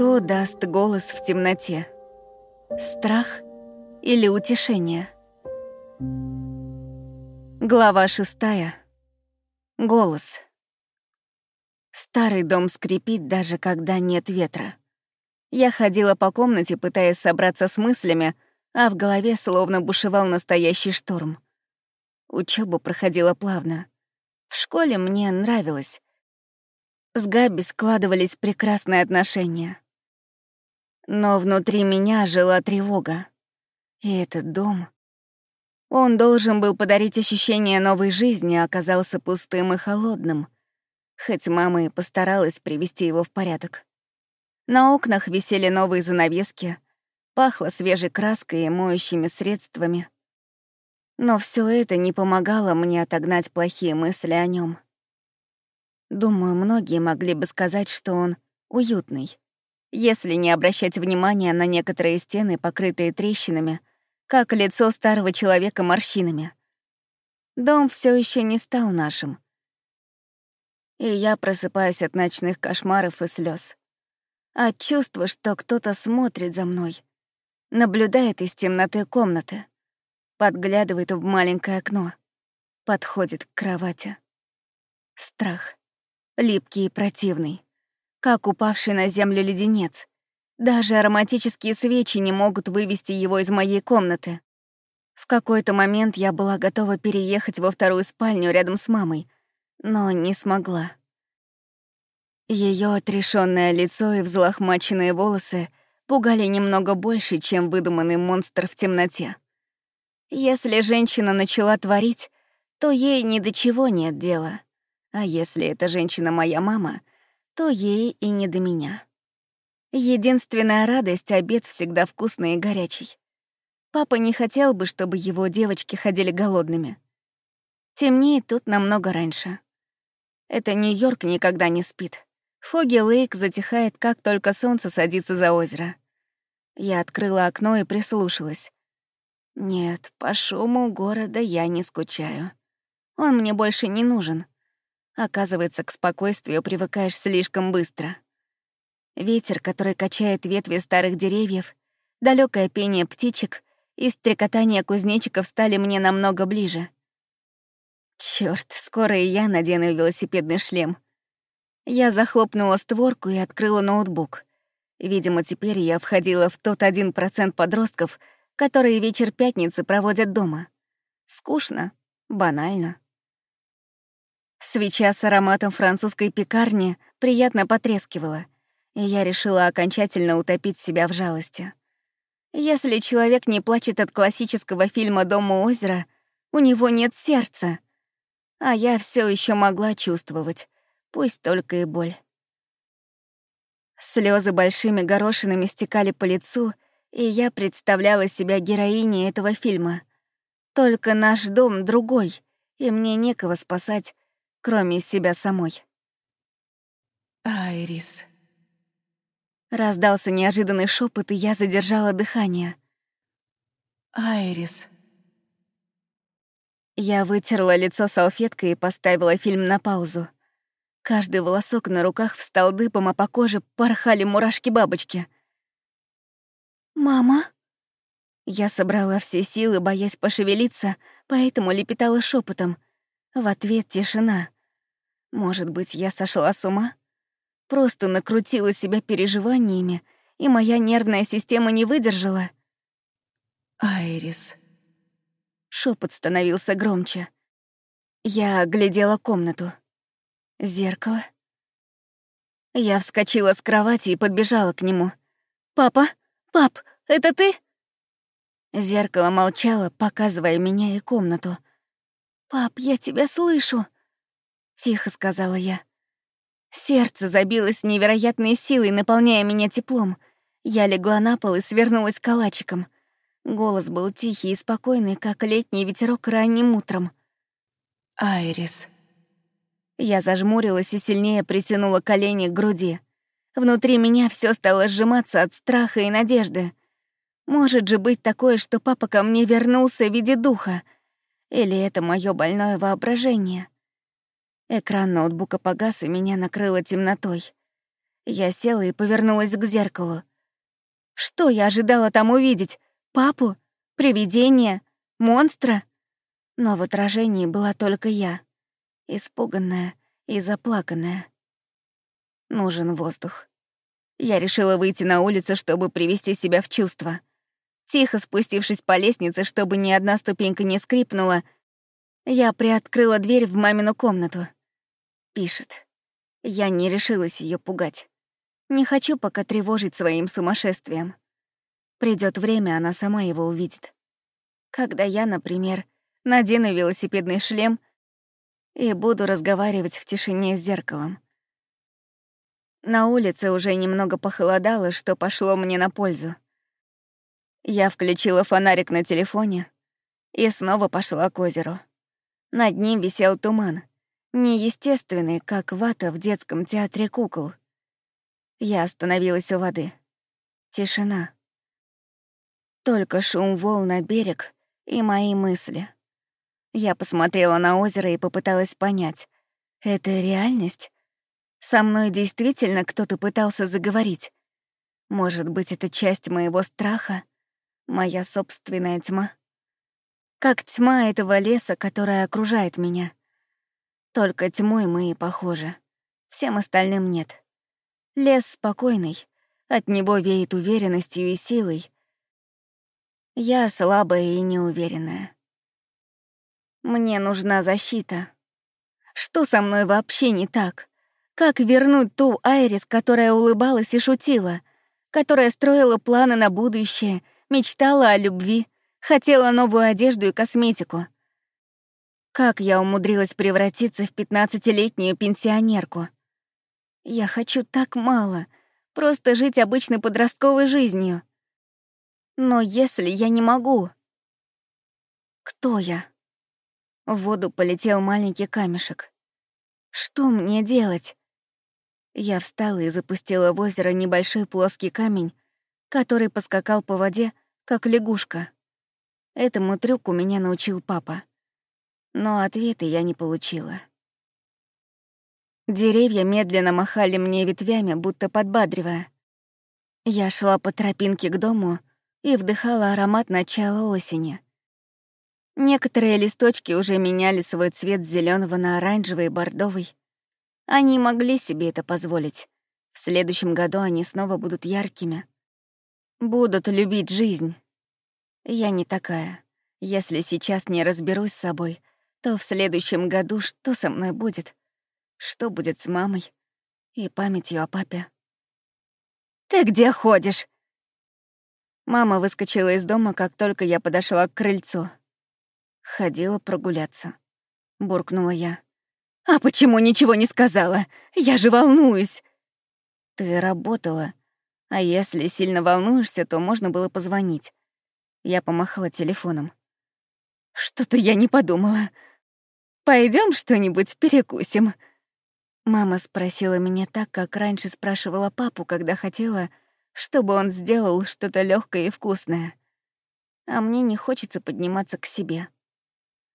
Что даст голос в темноте? Страх или утешение? Глава шестая. Голос. Старый дом скрипит, даже когда нет ветра. Я ходила по комнате, пытаясь собраться с мыслями, а в голове словно бушевал настоящий шторм. Учёба проходила плавно. В школе мне нравилось. С Габи складывались прекрасные отношения. Но внутри меня жила тревога. И этот дом... Он должен был подарить ощущение новой жизни, а оказался пустым и холодным, хоть мама и постаралась привести его в порядок. На окнах висели новые занавески, пахло свежей краской и моющими средствами. Но все это не помогало мне отогнать плохие мысли о нем. Думаю, многие могли бы сказать, что он уютный, если не обращать внимания на некоторые стены, покрытые трещинами, как лицо старого человека морщинами. Дом все еще не стал нашим. И я просыпаюсь от ночных кошмаров и слез, От чувства, что кто-то смотрит за мной, наблюдает из темноты комнаты, подглядывает в маленькое окно, подходит к кровати. Страх липкий и противный, как упавший на землю леденец. Даже ароматические свечи не могут вывести его из моей комнаты. В какой-то момент я была готова переехать во вторую спальню рядом с мамой, но не смогла. Ее отрешенное лицо и взлохмаченные волосы пугали немного больше, чем выдуманный монстр в темноте. Если женщина начала творить, то ей ни до чего нет дела. А если эта женщина моя мама, то ей и не до меня. Единственная радость — обед всегда вкусный и горячий. Папа не хотел бы, чтобы его девочки ходили голодными. Темнеет тут намного раньше. Это Нью-Йорк никогда не спит. Фоги Лейк затихает, как только солнце садится за озеро. Я открыла окно и прислушалась. Нет, по шуму города я не скучаю. Он мне больше не нужен. Оказывается, к спокойствию привыкаешь слишком быстро. Ветер, который качает ветви старых деревьев, далекое пение птичек и стрекотание кузнечиков стали мне намного ближе. Черт, скоро и я надену велосипедный шлем. Я захлопнула створку и открыла ноутбук. Видимо, теперь я входила в тот один процент подростков, которые вечер пятницы проводят дома. Скучно, банально. Свеча с ароматом французской пекарни приятно потрескивала, и я решила окончательно утопить себя в жалости. Если человек не плачет от классического фильма «Дом у озера», у него нет сердца. А я все еще могла чувствовать, пусть только и боль. Слезы большими горошинами стекали по лицу, и я представляла себя героиней этого фильма. Только наш дом другой, и мне некого спасать, кроме себя самой. «Айрис». Раздался неожиданный шепот, и я задержала дыхание. «Айрис». Я вытерла лицо салфеткой и поставила фильм на паузу. Каждый волосок на руках встал дыбом, а по коже порхали мурашки-бабочки. «Мама?» Я собрала все силы, боясь пошевелиться, поэтому лепетала шепотом — в ответ тишина. Может быть, я сошла с ума? Просто накрутила себя переживаниями, и моя нервная система не выдержала. «Айрис». Шепот становился громче. Я оглядела комнату. Зеркало. Я вскочила с кровати и подбежала к нему. «Папа? Пап, это ты?» Зеркало молчало, показывая меня и комнату — «Пап, я тебя слышу!» — тихо сказала я. Сердце забилось невероятной силой, наполняя меня теплом. Я легла на пол и свернулась калачиком. Голос был тихий и спокойный, как летний ветерок ранним утром. «Айрис». Я зажмурилась и сильнее притянула колени к груди. Внутри меня все стало сжиматься от страха и надежды. Может же быть такое, что папа ко мне вернулся в виде духа — или это мое больное воображение? Экран ноутбука погас, и меня накрыло темнотой. Я села и повернулась к зеркалу. Что я ожидала там увидеть? Папу? Привидение? Монстра? Но в отражении была только я, испуганная и заплаканная. Нужен воздух. Я решила выйти на улицу, чтобы привести себя в чувство. Тихо спустившись по лестнице, чтобы ни одна ступенька не скрипнула, я приоткрыла дверь в мамину комнату. Пишет. Я не решилась ее пугать. Не хочу пока тревожить своим сумасшествием. Придет время, она сама его увидит. Когда я, например, надену велосипедный шлем и буду разговаривать в тишине с зеркалом. На улице уже немного похолодало, что пошло мне на пользу. Я включила фонарик на телефоне и снова пошла к озеру. Над ним висел туман, неестественный, как вата в детском театре кукол. Я остановилась у воды. Тишина. Только шум волн на берег и мои мысли. Я посмотрела на озеро и попыталась понять, это реальность со мной действительно кто-то пытался заговорить. Может быть, это часть моего страха, моя собственная тьма? Как тьма этого леса, которая окружает меня. Только тьмой мы и похожи. Всем остальным нет. Лес спокойный, от него веет уверенностью и силой. Я слабая и неуверенная. Мне нужна защита. Что со мной вообще не так? Как вернуть ту Айрис, которая улыбалась и шутила, которая строила планы на будущее, мечтала о любви, хотела новую одежду и косметику? Как я умудрилась превратиться в пятнадцатилетнюю пенсионерку? Я хочу так мало, просто жить обычной подростковой жизнью. Но если я не могу... Кто я? В воду полетел маленький камешек. Что мне делать? Я встала и запустила в озеро небольшой плоский камень, который поскакал по воде, как лягушка. Этому трюку меня научил папа. Но ответа я не получила. Деревья медленно махали мне ветвями, будто подбадривая. Я шла по тропинке к дому и вдыхала аромат начала осени. Некоторые листочки уже меняли свой цвет с зеленого на оранжевый и бордовый. Они могли себе это позволить. В следующем году они снова будут яркими. Будут любить жизнь. Я не такая. Если сейчас не разберусь с собой, то в следующем году что со мной будет? Что будет с мамой и памятью о папе? «Ты где ходишь?» Мама выскочила из дома, как только я подошла к крыльцу. Ходила прогуляться. Буркнула я. «А почему ничего не сказала? Я же волнуюсь!» «Ты работала. А если сильно волнуешься, то можно было позвонить». Я помахала телефоном. «Что-то я не подумала. Пойдем что-нибудь перекусим?» Мама спросила меня так, как раньше спрашивала папу, когда хотела, чтобы он сделал что-то легкое и вкусное. А мне не хочется подниматься к себе.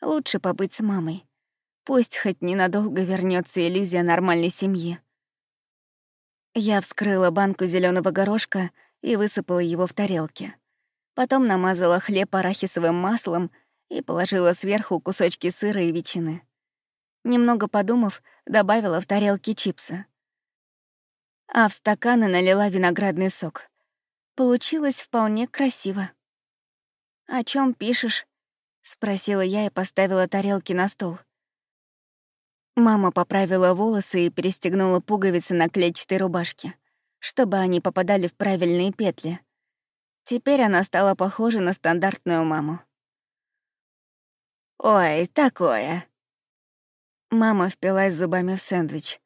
Лучше побыть с мамой. Пусть хоть ненадолго вернется иллюзия нормальной семьи. Я вскрыла банку зеленого горошка и высыпала его в тарелки. Потом намазала хлеб арахисовым маслом и положила сверху кусочки сыра и ветчины. Немного подумав, добавила в тарелки чипсы. А в стаканы налила виноградный сок. Получилось вполне красиво. «О чем пишешь?» — спросила я и поставила тарелки на стол. Мама поправила волосы и перестегнула пуговицы на клетчатой рубашке, чтобы они попадали в правильные петли. Теперь она стала похожа на стандартную маму. «Ой, такое!» Мама впилась зубами в сэндвич.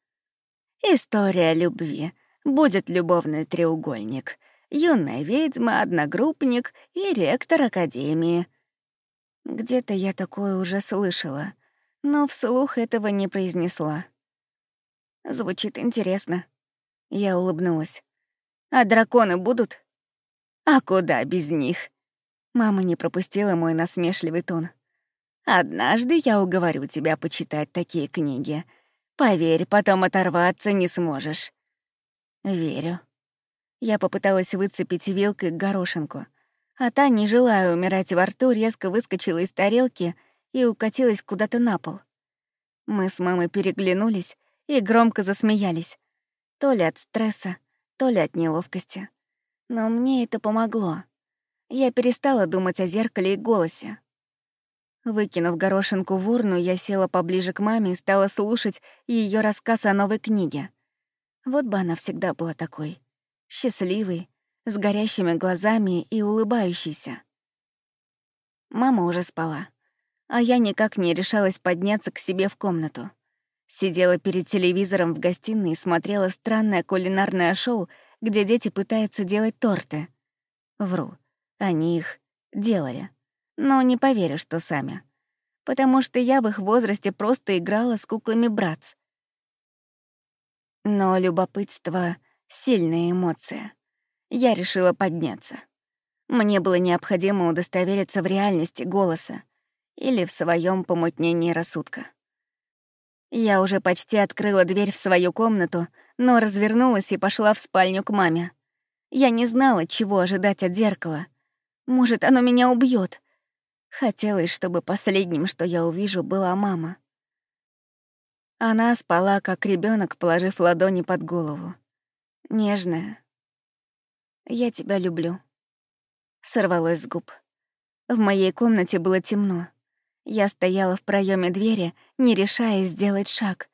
«История любви. Будет любовный треугольник. Юная ведьма, одногруппник и ректор академии». Где-то я такое уже слышала — но вслух этого не произнесла. Звучит интересно. Я улыбнулась. А драконы будут? А куда без них? Мама не пропустила мой насмешливый тон. Однажды я уговорю тебя почитать такие книги. Поверь, потом оторваться не сможешь. Верю. Я попыталась выцепить вилкой горошинку, а та, не желая умирать во рту, резко выскочила из тарелки и укатилась куда-то на пол. Мы с мамой переглянулись и громко засмеялись. То ли от стресса, то ли от неловкости. Но мне это помогло. Я перестала думать о зеркале и голосе. Выкинув горошинку в урну, я села поближе к маме и стала слушать ее рассказ о новой книге. Вот бы она всегда была такой. Счастливой, с горящими глазами и улыбающейся. Мама уже спала, а я никак не решалась подняться к себе в комнату. Сидела перед телевизором в гостиной и смотрела странное кулинарное шоу, где дети пытаются делать торты. Вру, они их делали но не поверю, что сами. Потому что я в их возрасте просто играла с куклами братц. Но любопытство — сильная эмоция. Я решила подняться. Мне было необходимо удостовериться в реальности голоса или в своем помутнении рассудка. Я уже почти открыла дверь в свою комнату, но развернулась и пошла в спальню к маме. Я не знала, чего ожидать от зеркала. Может, оно меня убьет, Хотелось, чтобы последним, что я увижу, была мама. Она спала, как ребенок, положив ладони под голову. Нежная. «Я тебя люблю», — сорвалось с губ. В моей комнате было темно. Я стояла в проеме двери, не решая сделать шаг.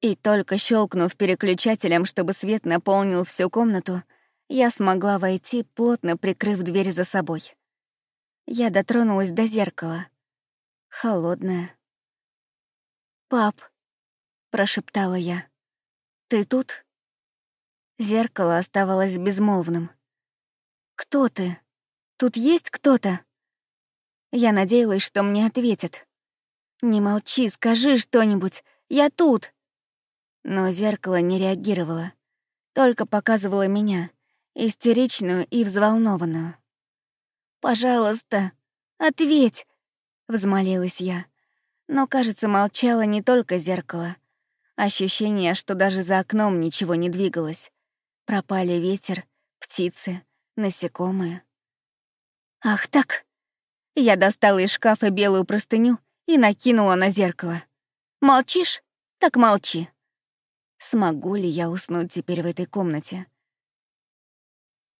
И только щелкнув переключателем, чтобы свет наполнил всю комнату, я смогла войти, плотно прикрыв дверь за собой. Я дотронулась до зеркала. Холодное. «Пап», — прошептала я, — «ты тут?» Зеркало оставалось безмолвным. «Кто ты? Тут есть кто-то?» Я надеялась, что мне ответят. «Не молчи, скажи что-нибудь, я тут!» Но зеркало не реагировало, только показывало меня, истеричную и взволнованную. «Пожалуйста, ответь!» — взмолилась я. Но, кажется, молчало не только зеркало. Ощущение, что даже за окном ничего не двигалось. Пропали ветер, птицы, насекомые. «Ах так!» Я достала из шкафа белую простыню и накинула на зеркало. «Молчишь? Так молчи!» Смогу ли я уснуть теперь в этой комнате?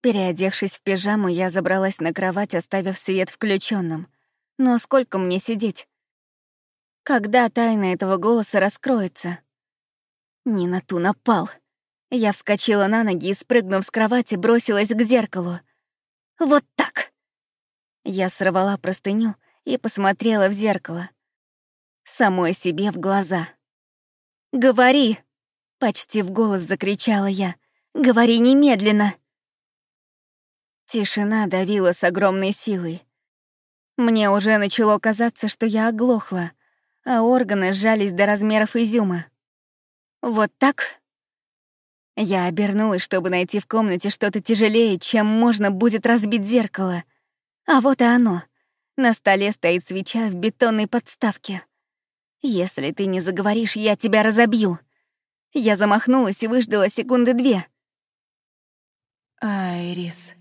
Переодевшись в пижаму, я забралась на кровать, оставив свет включенным. Но сколько мне сидеть? Когда тайна этого голоса раскроется? Не на ту напал. Я вскочила на ноги и, спрыгнув с кровати, бросилась к зеркалу. Вот так! Я сорвала простыню и посмотрела в зеркало. Самой себе в глаза. «Говори!» — почти в голос закричала я. «Говори немедленно!» Тишина давила с огромной силой. Мне уже начало казаться, что я оглохла, а органы сжались до размеров изюма. Вот так? Я обернулась, чтобы найти в комнате что-то тяжелее, чем можно будет разбить зеркало. А вот и оно. На столе стоит свеча в бетонной подставке. Если ты не заговоришь, я тебя разобью. Я замахнулась и выждала секунды две. Айрис.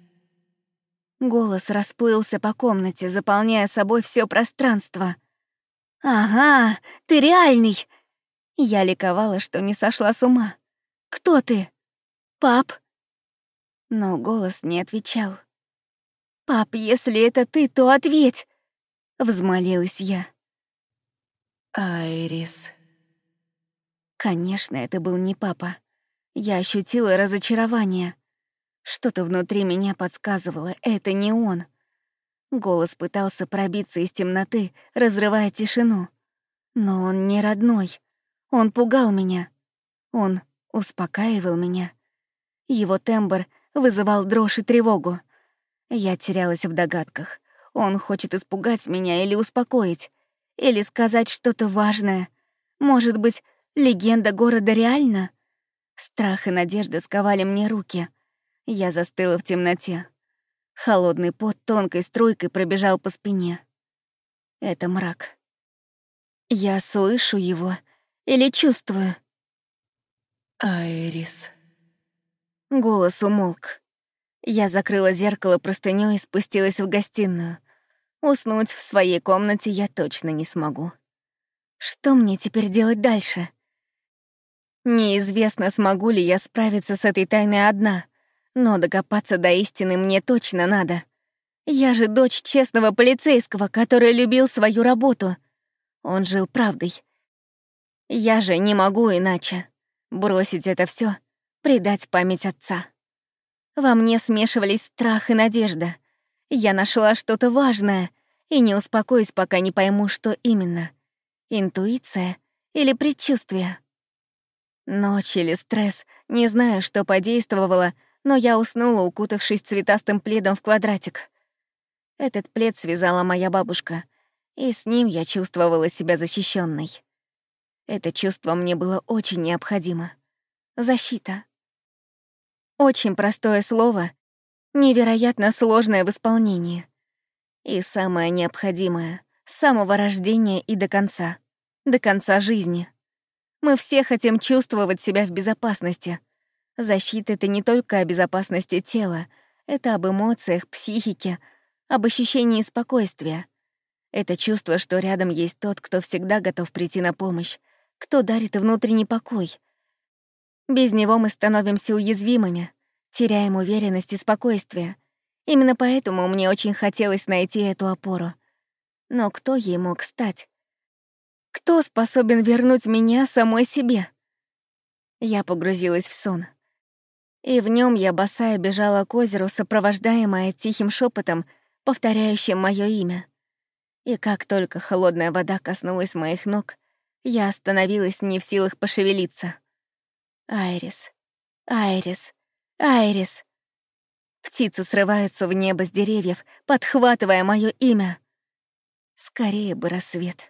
Голос расплылся по комнате, заполняя собой все пространство. «Ага, ты реальный!» Я ликовала, что не сошла с ума. «Кто ты? Пап?» Но голос не отвечал. «Пап, если это ты, то ответь!» Взмолилась я. «Айрис». Конечно, это был не папа. Я ощутила разочарование. Что-то внутри меня подсказывало, это не он. Голос пытался пробиться из темноты, разрывая тишину. Но он не родной. Он пугал меня. Он успокаивал меня. Его тембр вызывал дрожь и тревогу. Я терялась в догадках. Он хочет испугать меня или успокоить, или сказать что-то важное. Может быть, легенда города реальна? Страх и надежда сковали мне руки — я застыла в темноте. Холодный пот тонкой струйкой пробежал по спине. Это мрак. Я слышу его или чувствую? Айрис. Голос умолк. Я закрыла зеркало простынёй и спустилась в гостиную. Уснуть в своей комнате я точно не смогу. Что мне теперь делать дальше? Неизвестно, смогу ли я справиться с этой тайной одна, но докопаться до истины мне точно надо. Я же дочь честного полицейского, который любил свою работу. Он жил правдой. Я же не могу иначе. Бросить это все, предать память отца. Во мне смешивались страх и надежда. Я нашла что-то важное и не успокоюсь, пока не пойму, что именно. Интуиция или предчувствие. Ночь или стресс, не знаю, что подействовало, но я уснула, укутавшись цветастым пледом в квадратик. Этот плед связала моя бабушка, и с ним я чувствовала себя защищенной. Это чувство мне было очень необходимо. Защита. Очень простое слово, невероятно сложное в исполнении. И самое необходимое — с самого рождения и до конца. До конца жизни. Мы все хотим чувствовать себя в безопасности. Защита — это не только о безопасности тела, это об эмоциях, психике, об ощущении спокойствия. Это чувство, что рядом есть тот, кто всегда готов прийти на помощь, кто дарит внутренний покой. Без него мы становимся уязвимыми, теряем уверенность и спокойствие. Именно поэтому мне очень хотелось найти эту опору. Но кто ей мог стать? Кто способен вернуть меня самой себе? Я погрузилась в сон. И в нем я босая бежала к озеру, сопровождаемая тихим шепотом, повторяющим мое имя. И как только холодная вода коснулась моих ног, я остановилась не в силах пошевелиться. Айрис, Айрис, Айрис. Птицы срываются в небо с деревьев, подхватывая мое имя. Скорее бы рассвет.